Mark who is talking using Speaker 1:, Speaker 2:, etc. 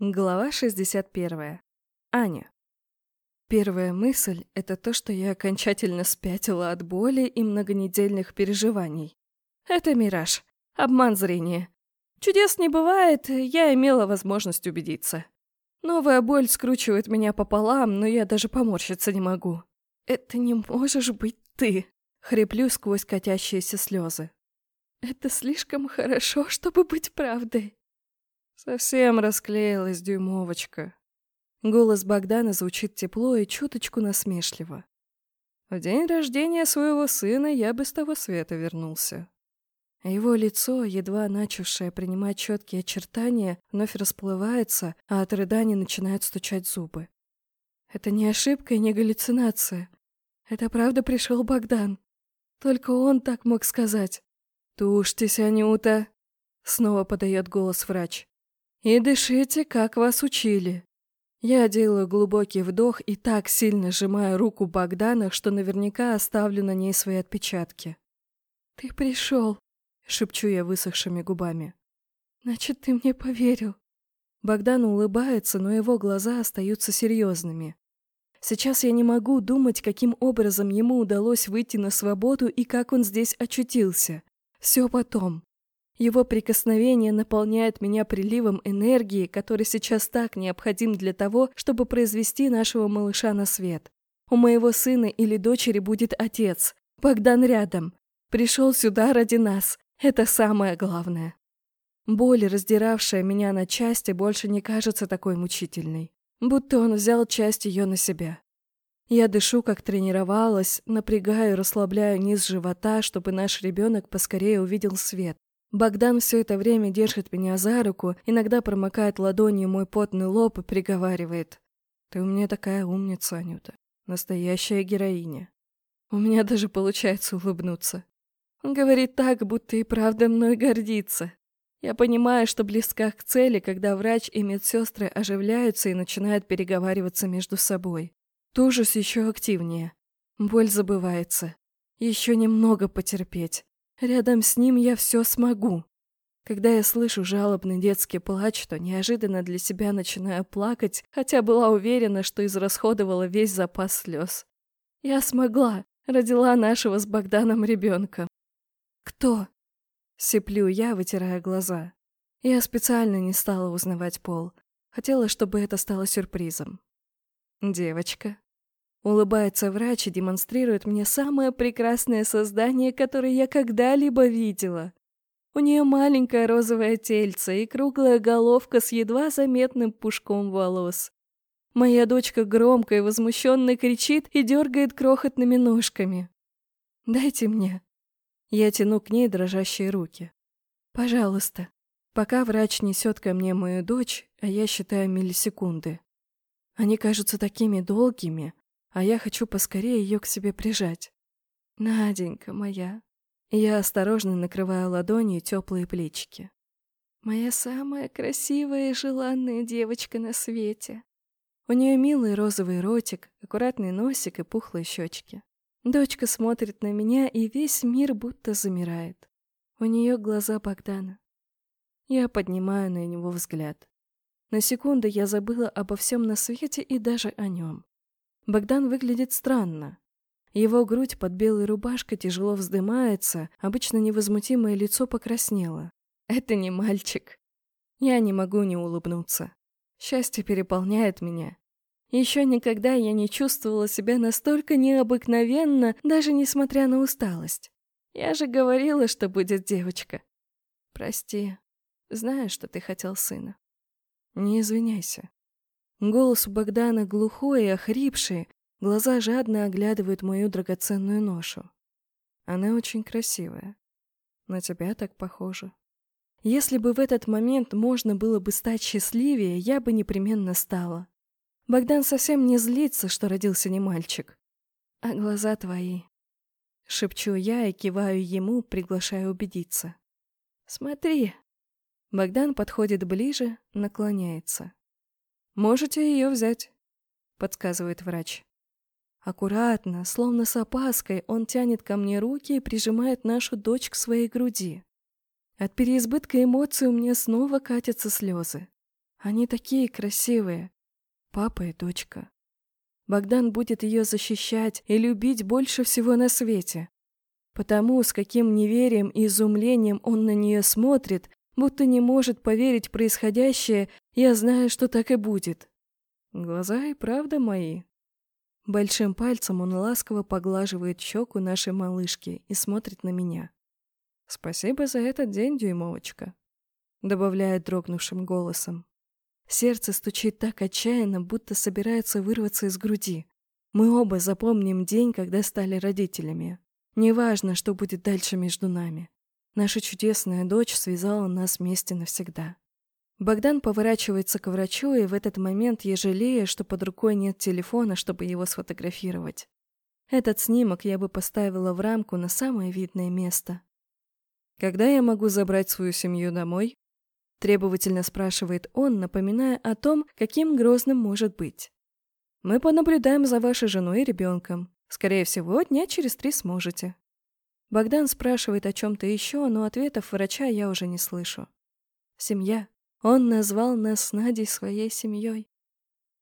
Speaker 1: Глава 61. Аня. Первая мысль — это то, что я окончательно спятила от боли и многонедельных переживаний. Это мираж, обман зрения. Чудес не бывает, я имела возможность убедиться. Новая боль скручивает меня пополам, но я даже поморщиться не могу. «Это не можешь быть ты!» — хриплю сквозь катящиеся слезы. «Это слишком хорошо, чтобы быть правдой!» Совсем расклеилась дюймовочка. Голос Богдана звучит тепло и чуточку насмешливо. В день рождения своего сына я бы с того света вернулся. Его лицо, едва начавшее принимать четкие очертания, вновь расплывается, а от рыданий начинают стучать зубы. Это не ошибка и не галлюцинация. Это правда пришел Богдан. Только он так мог сказать. «Тушьтесь, Анюта!» Снова подает голос врач. И дышите, как вас учили. Я делаю глубокий вдох и так сильно сжимаю руку Богдана, что наверняка оставлю на ней свои отпечатки. «Ты пришел», — шепчу я высохшими губами. «Значит, ты мне поверил». Богдан улыбается, но его глаза остаются серьезными. Сейчас я не могу думать, каким образом ему удалось выйти на свободу и как он здесь очутился. Все потом. Его прикосновение наполняет меня приливом энергии, который сейчас так необходим для того, чтобы произвести нашего малыша на свет. У моего сына или дочери будет отец. Богдан рядом. Пришел сюда ради нас. Это самое главное. Боль, раздиравшая меня на части, больше не кажется такой мучительной. Будто он взял часть ее на себя. Я дышу, как тренировалась, напрягаю, расслабляю низ живота, чтобы наш ребенок поскорее увидел свет. Богдан все это время держит меня за руку, иногда промокает ладонью мой потный лоб и приговаривает. «Ты у меня такая умница, Анюта. Настоящая героиня». У меня даже получается улыбнуться. Он говорит так, будто и правда мной гордится. Я понимаю, что близка к цели, когда врач и медсестры оживляются и начинают переговариваться между собой. Тужусь еще активнее. Боль забывается. Еще немного потерпеть. Рядом с ним я все смогу. Когда я слышу жалобный детский плач, то неожиданно для себя начинаю плакать, хотя была уверена, что израсходовала весь запас слез. Я смогла, родила нашего с Богданом ребенка. «Кто?» — сиплю я, вытирая глаза. Я специально не стала узнавать пол. Хотела, чтобы это стало сюрпризом. «Девочка», Улыбается врач и демонстрирует мне самое прекрасное создание, которое я когда-либо видела. У нее маленькое розовое тельце и круглая головка с едва заметным пушком волос. Моя дочка громко и возмущенно кричит и дергает крохотными ножками. «Дайте мне». Я тяну к ней дрожащие руки. «Пожалуйста». Пока врач несет ко мне мою дочь, а я считаю миллисекунды. Они кажутся такими долгими, а я хочу поскорее ее к себе прижать. Наденька моя. Я осторожно накрываю ладонью теплые плечики. Моя самая красивая и желанная девочка на свете. У нее милый розовый ротик, аккуратный носик и пухлые щечки. Дочка смотрит на меня, и весь мир будто замирает. У нее глаза Богдана. Я поднимаю на него взгляд. На секунду я забыла обо всем на свете и даже о нем. Богдан выглядит странно. Его грудь под белой рубашкой тяжело вздымается, обычно невозмутимое лицо покраснело. Это не мальчик. Я не могу не улыбнуться. Счастье переполняет меня. Еще никогда я не чувствовала себя настолько необыкновенно, даже несмотря на усталость. Я же говорила, что будет девочка. Прости. Знаю, что ты хотел сына. Не извиняйся. Голос у Богдана глухой и охрипший, глаза жадно оглядывают мою драгоценную ношу. Она очень красивая. На тебя так похоже. Если бы в этот момент можно было бы стать счастливее, я бы непременно стала. Богдан совсем не злится, что родился не мальчик. А глаза твои. Шепчу я и киваю ему, приглашая убедиться. Смотри. Богдан подходит ближе, наклоняется. «Можете ее взять», — подсказывает врач. Аккуратно, словно с опаской, он тянет ко мне руки и прижимает нашу дочь к своей груди. От переизбытка эмоций у меня снова катятся слезы. Они такие красивые. Папа и дочка. Богдан будет ее защищать и любить больше всего на свете. Потому, с каким неверием и изумлением он на нее смотрит, будто не может поверить в происходящее, я знаю, что так и будет. Глаза и правда мои. Большим пальцем он ласково поглаживает щеку нашей малышки и смотрит на меня. «Спасибо за этот день, дюймовочка», — добавляет дрогнувшим голосом. Сердце стучит так отчаянно, будто собирается вырваться из груди. Мы оба запомним день, когда стали родителями. Неважно, что будет дальше между нами. Наша чудесная дочь связала нас вместе навсегда. Богдан поворачивается к врачу, и в этот момент я жалею, что под рукой нет телефона, чтобы его сфотографировать. Этот снимок я бы поставила в рамку на самое видное место. «Когда я могу забрать свою семью домой?» Требовательно спрашивает он, напоминая о том, каким грозным может быть. «Мы понаблюдаем за вашей женой и ребенком. Скорее всего, дня через три сможете». Богдан спрашивает о чем-то еще, но ответов врача я уже не слышу. Семья. Он назвал нас с Надей своей семьей.